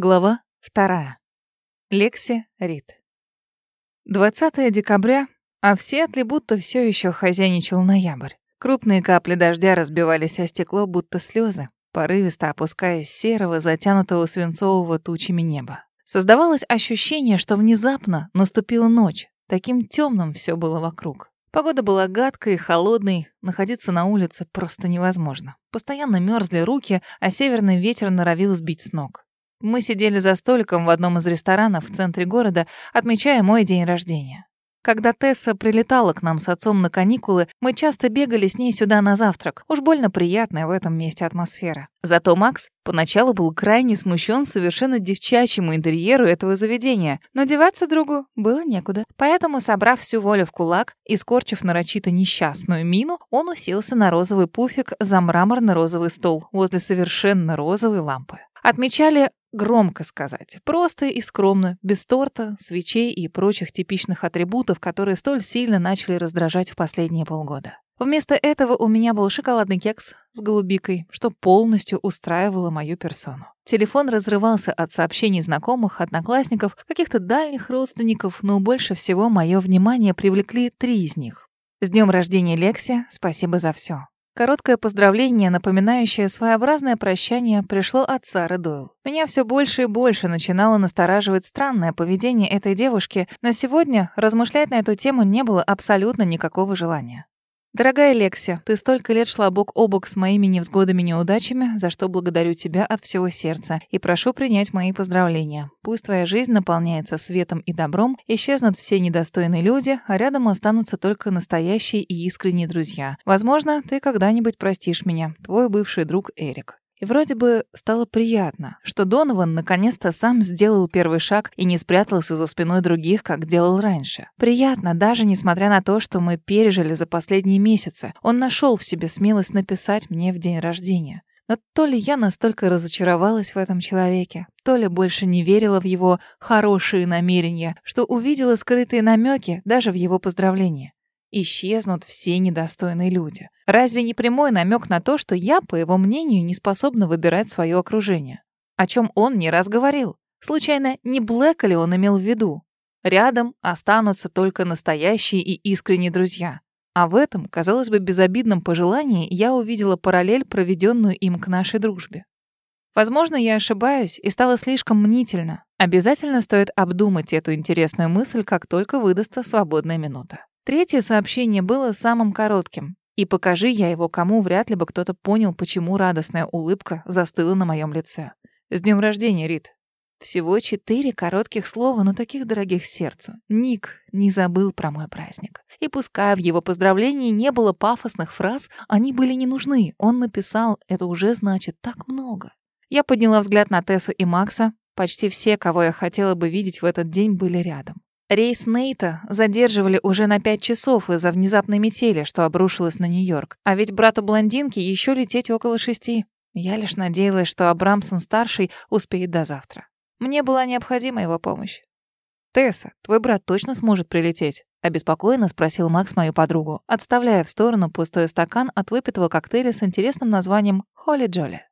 Глава вторая. Лекси Рид. 20 декабря, а в Сиэтле будто все еще хозяйничал ноябрь. Крупные капли дождя разбивались о стекло, будто слезы, порывисто опускаясь серого, затянутого свинцового тучами неба. Создавалось ощущение, что внезапно наступила ночь. Таким темным все было вокруг. Погода была гадкой и холодной, находиться на улице просто невозможно. Постоянно мерзли руки, а северный ветер норовил сбить с ног. Мы сидели за столиком в одном из ресторанов в центре города, отмечая мой день рождения. Когда Тесса прилетала к нам с отцом на каникулы, мы часто бегали с ней сюда на завтрак. Уж больно приятная в этом месте атмосфера. Зато Макс поначалу был крайне смущен совершенно девчачьему интерьеру этого заведения, но деваться другу было некуда. Поэтому, собрав всю волю в кулак и скорчив нарочито несчастную мину, он уселся на розовый пуфик за мраморно-розовый стол возле совершенно розовой лампы. Отмечали Громко сказать. Просто и скромно, без торта, свечей и прочих типичных атрибутов, которые столь сильно начали раздражать в последние полгода. Вместо этого у меня был шоколадный кекс с голубикой, что полностью устраивало мою персону. Телефон разрывался от сообщений знакомых, одноклассников, каких-то дальних родственников, но больше всего мое внимание привлекли три из них. С днем рождения, Лекси, спасибо за все. Короткое поздравление, напоминающее своеобразное прощание, пришло от Сары Дойл. Меня все больше и больше начинало настораживать странное поведение этой девушки, но сегодня размышлять на эту тему не было абсолютно никакого желания. Дорогая Лекси, ты столько лет шла бок о бок с моими невзгодами и неудачами, за что благодарю тебя от всего сердца и прошу принять мои поздравления. Пусть твоя жизнь наполняется светом и добром, исчезнут все недостойные люди, а рядом останутся только настоящие и искренние друзья. Возможно, ты когда-нибудь простишь меня, твой бывший друг Эрик. И вроде бы стало приятно, что Донован наконец-то сам сделал первый шаг и не спрятался за спиной других, как делал раньше. Приятно, даже несмотря на то, что мы пережили за последние месяцы. Он нашел в себе смелость написать мне в день рождения. Но то ли я настолько разочаровалась в этом человеке, то ли больше не верила в его хорошие намерения, что увидела скрытые намеки даже в его поздравлении исчезнут все недостойные люди. Разве не прямой намек на то, что я, по его мнению, не способна выбирать свое окружение? О чем он не раз говорил. Случайно, не Блэка ли он имел в виду? Рядом останутся только настоящие и искренние друзья. А в этом, казалось бы, безобидном пожелании я увидела параллель, проведенную им к нашей дружбе. Возможно, я ошибаюсь и стала слишком мнительна. Обязательно стоит обдумать эту интересную мысль, как только выдастся свободная минута. Третье сообщение было самым коротким. И покажи я его кому, вряд ли бы кто-то понял, почему радостная улыбка застыла на моем лице. «С днем рождения, Рит!» Всего четыре коротких слова, но таких дорогих сердцу. Ник не забыл про мой праздник. И пускай в его поздравлении не было пафосных фраз, они были не нужны. Он написал, это уже значит так много. Я подняла взгляд на Тессу и Макса. Почти все, кого я хотела бы видеть в этот день, были рядом. Рейс Нейта задерживали уже на пять часов из-за внезапной метели, что обрушилась на Нью-Йорк. А ведь брату блондинки еще лететь около шести. Я лишь надеялась, что Абрамсон-старший успеет до завтра. Мне была необходима его помощь. «Тесса, твой брат точно сможет прилететь?» — обеспокоенно спросил Макс мою подругу, отставляя в сторону пустой стакан от выпитого коктейля с интересным названием «Холли Джоли».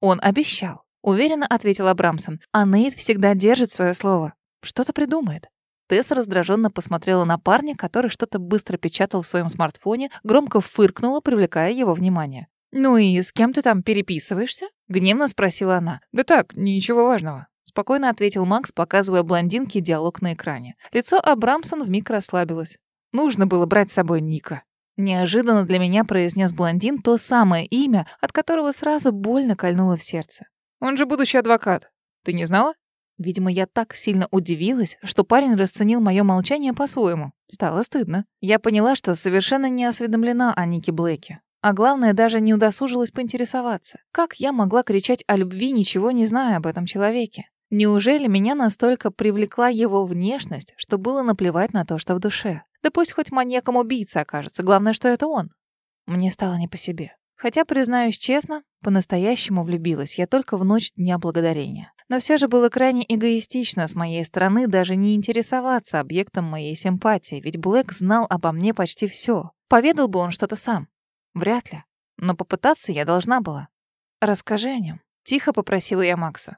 «Он обещал», — уверенно ответил Абрамсон. «А Нейт всегда держит свое слово. Что-то придумает». Тесс раздраженно посмотрела на парня, который что-то быстро печатал в своем смартфоне, громко фыркнула, привлекая его внимание. «Ну и с кем ты там переписываешься?» — гневно спросила она. «Да так, ничего важного», — спокойно ответил Макс, показывая блондинке диалог на экране. Лицо Абрамсон вмиг расслабилось. «Нужно было брать с собой Ника». Неожиданно для меня произнес блондин то самое имя, от которого сразу больно кольнуло в сердце. «Он же будущий адвокат. Ты не знала?» Видимо, я так сильно удивилась, что парень расценил мое молчание по-своему. Стало стыдно. Я поняла, что совершенно не осведомлена о Нике Блэке. А главное, даже не удосужилась поинтересоваться. Как я могла кричать о любви, ничего не зная об этом человеке? Неужели меня настолько привлекла его внешность, что было наплевать на то, что в душе? Да пусть хоть маньяком-убийца окажется, главное, что это он. Мне стало не по себе. Хотя, признаюсь честно, по-настоящему влюбилась я только в ночь Дня Благодарения. Но все же было крайне эгоистично с моей стороны даже не интересоваться объектом моей симпатии, ведь Блэк знал обо мне почти все. Поведал бы он что-то сам? Вряд ли. Но попытаться я должна была. «Расскажи о нем», — тихо попросила я Макса.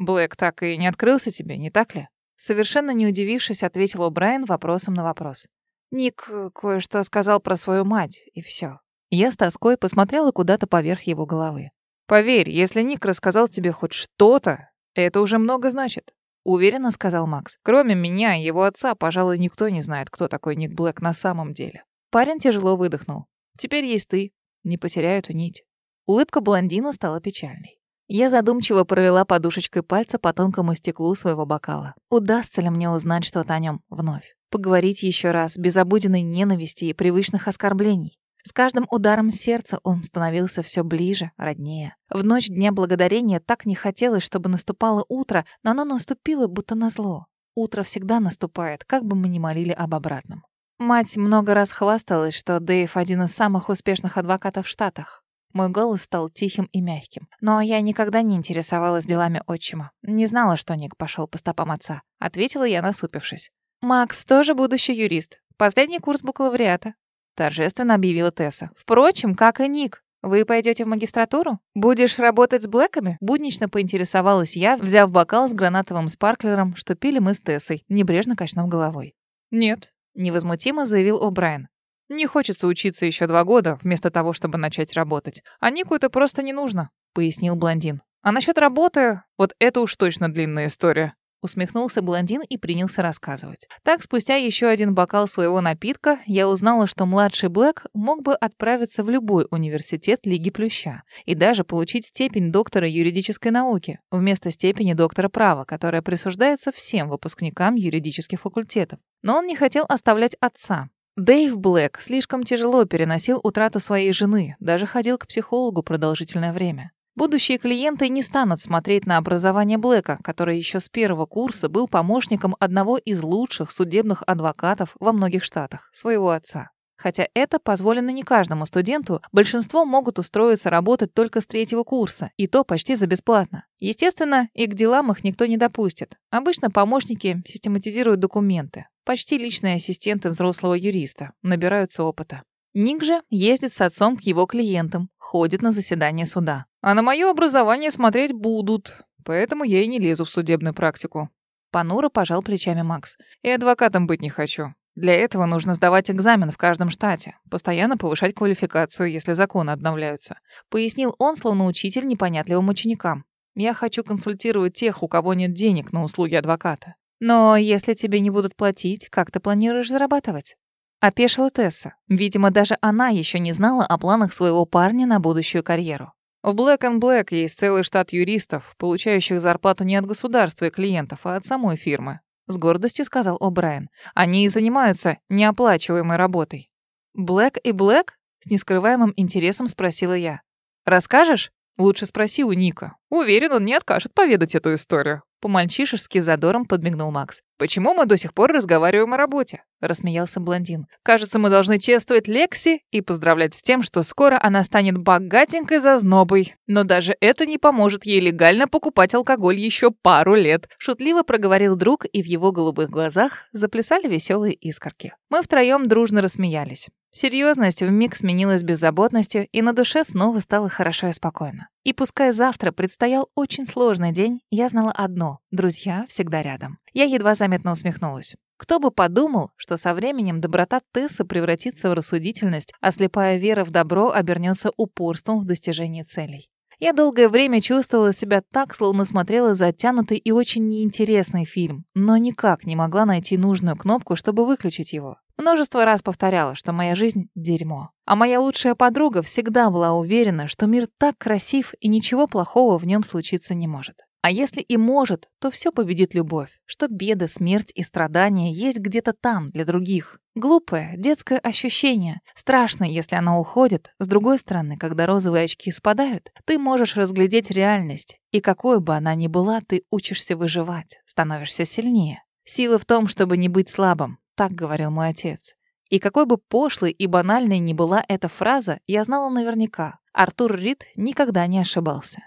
Блэк так и не открылся тебе, не так ли? Совершенно не удивившись, ответил Брайан вопросом на вопрос. Ник кое-что сказал про свою мать, и все. Я с тоской посмотрела куда-то поверх его головы. Поверь, если Ник рассказал тебе хоть что-то, это уже много значит. Уверенно сказал Макс. Кроме меня и его отца, пожалуй, никто не знает, кто такой Ник Блэк на самом деле. Парень тяжело выдохнул. Теперь есть ты. Не потеряю эту нить. Улыбка блондина стала печальной. Я задумчиво провела подушечкой пальца по тонкому стеклу своего бокала. Удастся ли мне узнать что-то о нем вновь? Поговорить еще раз, без обыденной ненависти и привычных оскорблений? С каждым ударом сердца он становился все ближе, роднее. В ночь Дня Благодарения так не хотелось, чтобы наступало утро, но оно наступило будто назло. Утро всегда наступает, как бы мы ни молили об обратном. Мать много раз хвасталась, что Дэйв один из самых успешных адвокатов в Штатах. Мой голос стал тихим и мягким. Но я никогда не интересовалась делами отчима. Не знала, что Ник пошел по стопам отца. Ответила я, насупившись. «Макс тоже будущий юрист. Последний курс бакалавриата торжественно объявила Тесса. Впрочем, как и Ник. Вы пойдете в магистратуру? Будешь работать с блэками? Буднично поинтересовалась я, взяв бокал с гранатовым спарклером, что пили мы с Тессой, небрежно качнув головой. Нет, невозмутимо заявил О'Брайен. Не хочется учиться еще два года, вместо того, чтобы начать работать. А Нику это просто не нужно, пояснил блондин. А насчет работы, вот это уж точно длинная история. Усмехнулся блондин и принялся рассказывать. Так, спустя еще один бокал своего напитка, я узнала, что младший Блэк мог бы отправиться в любой университет Лиги Плюща и даже получить степень доктора юридической науки вместо степени доктора права, которая присуждается всем выпускникам юридических факультетов. Но он не хотел оставлять отца, Дэйв Блэк слишком тяжело переносил утрату своей жены, даже ходил к психологу продолжительное время. Будущие клиенты не станут смотреть на образование Блэка, который еще с первого курса был помощником одного из лучших судебных адвокатов во многих штатах, своего отца. Хотя это позволено не каждому студенту, большинство могут устроиться работать только с третьего курса, и то почти за бесплатно. Естественно, и к делам их никто не допустит. Обычно помощники систематизируют документы. Почти личные ассистенты взрослого юриста, набираются опыта. Ник же ездит с отцом к его клиентам, ходит на заседание суда. А на мое образование смотреть будут, поэтому я и не лезу в судебную практику. Понуро пожал плечами Макс. И адвокатом быть не хочу. Для этого нужно сдавать экзамен в каждом штате, постоянно повышать квалификацию, если законы обновляются. Пояснил он, словно учитель непонятливым ученикам. Я хочу консультировать тех, у кого нет денег на услуги адвоката. Но если тебе не будут платить, как ты планируешь зарабатывать? Опешила Тесса. Видимо, даже она еще не знала о планах своего парня на будущую карьеру. В Black and Black есть целый штат юристов, получающих зарплату не от государства и клиентов, а от самой фирмы. С гордостью сказал О'Брайен. Они и занимаются неоплачиваемой работой. Black и Black? С нескрываемым интересом спросила я. Расскажешь? Лучше спроси у Ника. Уверен, он не откажет поведать эту историю. По-мальчишески задором подмигнул Макс. «Почему мы до сих пор разговариваем о работе?» — рассмеялся блондин. «Кажется, мы должны чествовать Лекси и поздравлять с тем, что скоро она станет богатенькой зазнобой. Но даже это не поможет ей легально покупать алкоголь еще пару лет», — шутливо проговорил друг, и в его голубых глазах заплясали веселые искорки. Мы втроем дружно рассмеялись. Серьезность вмиг сменилась беззаботностью, и на душе снова стало хорошо и спокойно. И пускай завтра предстоял очень сложный день, я знала одно — друзья всегда рядом. Я едва заметно усмехнулась. Кто бы подумал, что со временем доброта Тессы превратится в рассудительность, а слепая вера в добро обернется упорством в достижении целей. Я долгое время чувствовала себя так, словно смотрела затянутый и очень неинтересный фильм, но никак не могла найти нужную кнопку, чтобы выключить его. Множество раз повторяла, что моя жизнь — дерьмо. А моя лучшая подруга всегда была уверена, что мир так красив и ничего плохого в нем случиться не может. А если и может, то все победит любовь, что беды, смерть и страдания есть где-то там для других. Глупое, детское ощущение. Страшно, если оно уходит. С другой стороны, когда розовые очки спадают, ты можешь разглядеть реальность. И какой бы она ни была, ты учишься выживать, становишься сильнее. Сила в том, чтобы не быть слабым, так говорил мой отец. И какой бы пошлой и банальной ни была эта фраза, я знала наверняка. Артур Рид никогда не ошибался.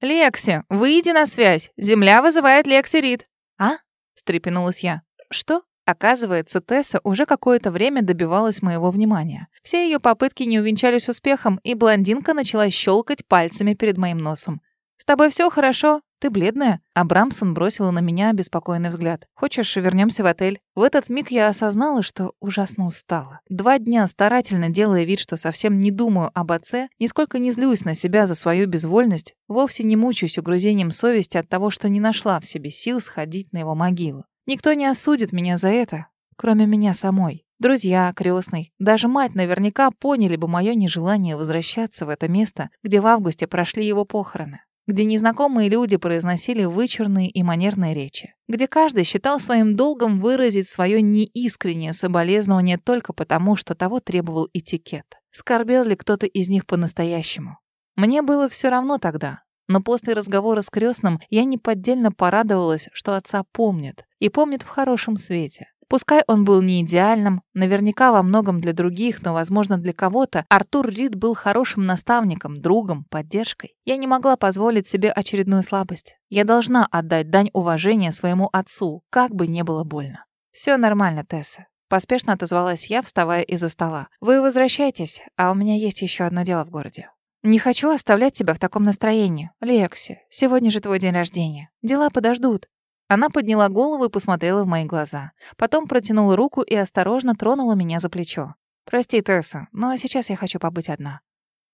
«Лекси, выйди на связь. Земля вызывает Лекси Рид». «А?» — встрепенулась я. «Что?» Оказывается, Тесса уже какое-то время добивалась моего внимания. Все ее попытки не увенчались успехом, и блондинка начала щелкать пальцами перед моим носом. «С тобой все хорошо? Ты бледная?» Абрамсон бросила на меня беспокойный взгляд. «Хочешь, вернемся в отель?» В этот миг я осознала, что ужасно устала. Два дня старательно делая вид, что совсем не думаю об отце, нисколько не злюсь на себя за свою безвольность, вовсе не мучаюсь угрызением совести от того, что не нашла в себе сил сходить на его могилу. Никто не осудит меня за это, кроме меня самой. Друзья, крестный, даже мать наверняка поняли бы мое нежелание возвращаться в это место, где в августе прошли его похороны где незнакомые люди произносили вычурные и манерные речи, где каждый считал своим долгом выразить свое неискреннее соболезнование только потому, что того требовал этикет. Скорбел ли кто-то из них по-настоящему? Мне было все равно тогда, но после разговора с крестным я неподдельно порадовалась, что отца помнит, и помнит в хорошем свете. Пускай он был не идеальным, наверняка во многом для других, но, возможно, для кого-то, Артур Рид был хорошим наставником, другом, поддержкой. Я не могла позволить себе очередную слабость. Я должна отдать дань уважения своему отцу, как бы не было больно. Все нормально, Тесса. Поспешно отозвалась я, вставая из-за стола. Вы возвращайтесь, а у меня есть еще одно дело в городе. Не хочу оставлять тебя в таком настроении. Лекси, сегодня же твой день рождения. Дела подождут. Она подняла голову и посмотрела в мои глаза. Потом протянула руку и осторожно тронула меня за плечо. «Прости, Тесса, но сейчас я хочу побыть одна».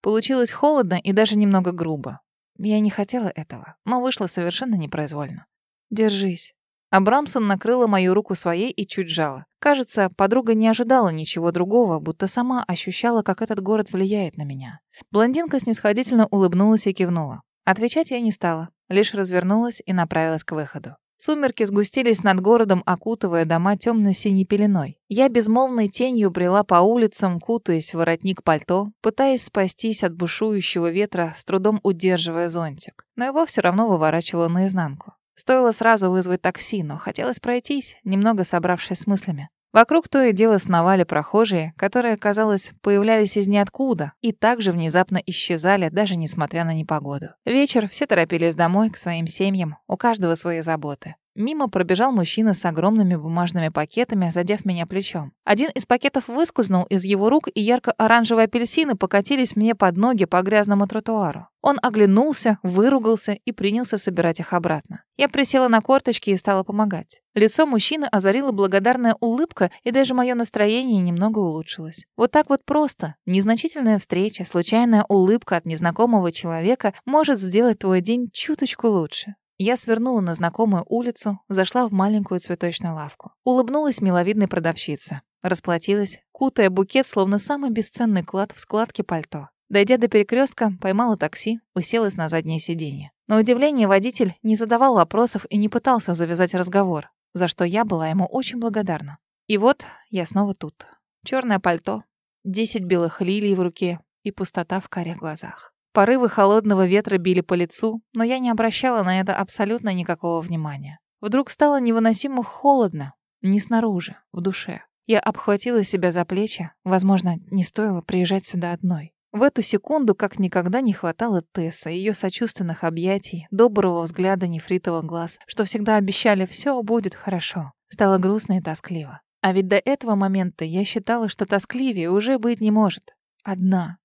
Получилось холодно и даже немного грубо. Я не хотела этого, но вышло совершенно непроизвольно. «Держись». Абрамсон накрыла мою руку своей и чуть жала. Кажется, подруга не ожидала ничего другого, будто сама ощущала, как этот город влияет на меня. Блондинка снисходительно улыбнулась и кивнула. Отвечать я не стала, лишь развернулась и направилась к выходу. Сумерки сгустились над городом, окутывая дома темно-синей пеленой. Я безмолвной тенью брела по улицам, кутаясь в воротник пальто, пытаясь спастись от бушующего ветра, с трудом удерживая зонтик. Но его все равно выворачивало наизнанку. Стоило сразу вызвать такси, но хотелось пройтись, немного собравшись с мыслями. Вокруг то и дело сновали прохожие, которые, казалось, появлялись из ниоткуда и также внезапно исчезали, даже несмотря на непогоду. Вечер, все торопились домой, к своим семьям, у каждого свои заботы. Мимо пробежал мужчина с огромными бумажными пакетами, задев меня плечом. Один из пакетов выскользнул из его рук, и ярко-оранжевые апельсины покатились мне под ноги по грязному тротуару. Он оглянулся, выругался и принялся собирать их обратно. Я присела на корточки и стала помогать. Лицо мужчины озарила благодарная улыбка, и даже мое настроение немного улучшилось. Вот так вот просто. Незначительная встреча, случайная улыбка от незнакомого человека может сделать твой день чуточку лучше. Я свернула на знакомую улицу, зашла в маленькую цветочную лавку. Улыбнулась миловидной продавщице. Расплатилась, кутая букет, словно самый бесценный клад в складке пальто. Дойдя до перекрестка, поймала такси, уселась на заднее сиденье. На удивление водитель не задавал вопросов и не пытался завязать разговор, за что я была ему очень благодарна. И вот я снова тут. Черное пальто, десять белых лилий в руке и пустота в карих глазах. Порывы холодного ветра били по лицу, но я не обращала на это абсолютно никакого внимания. Вдруг стало невыносимо холодно, не снаружи, в душе. Я обхватила себя за плечи, возможно, не стоило приезжать сюда одной. В эту секунду как никогда не хватало Тесса, ее сочувственных объятий, доброго взгляда нефритовых глаз, что всегда обещали «все будет хорошо». Стало грустно и тоскливо. А ведь до этого момента я считала, что тоскливее уже быть не может. Одна,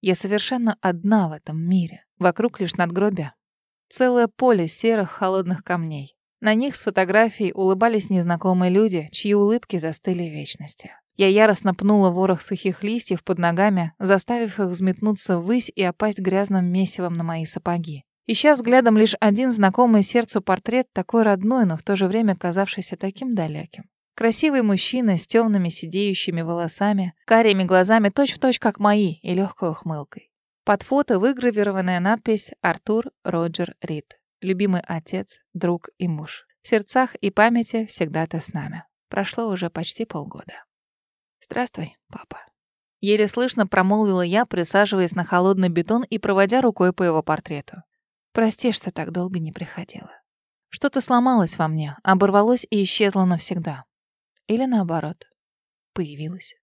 я совершенно одна в этом мире. Вокруг лишь надгробия. Целое поле серых холодных камней. На них с фотографией улыбались незнакомые люди, чьи улыбки застыли в вечности. Я яростно пнула ворох сухих листьев под ногами, заставив их взметнуться ввысь и опасть грязным месивом на мои сапоги. Ища взглядом лишь один знакомый сердцу портрет, такой родной, но в то же время казавшийся таким далеким. Красивый мужчина с темными сидеющими волосами, карими глазами точь-в-точь, как мои, и легкой ухмылкой. Под фото выгравированная надпись «Артур Роджер Рид». Любимый отец, друг и муж. В сердцах и памяти всегда ты с нами. Прошло уже почти полгода. Здравствуй, папа. Еле слышно промолвила я, присаживаясь на холодный бетон и проводя рукой по его портрету. Прости, что так долго не приходила. Что-то сломалось во мне, оборвалось и исчезло навсегда. Или наоборот, появилась.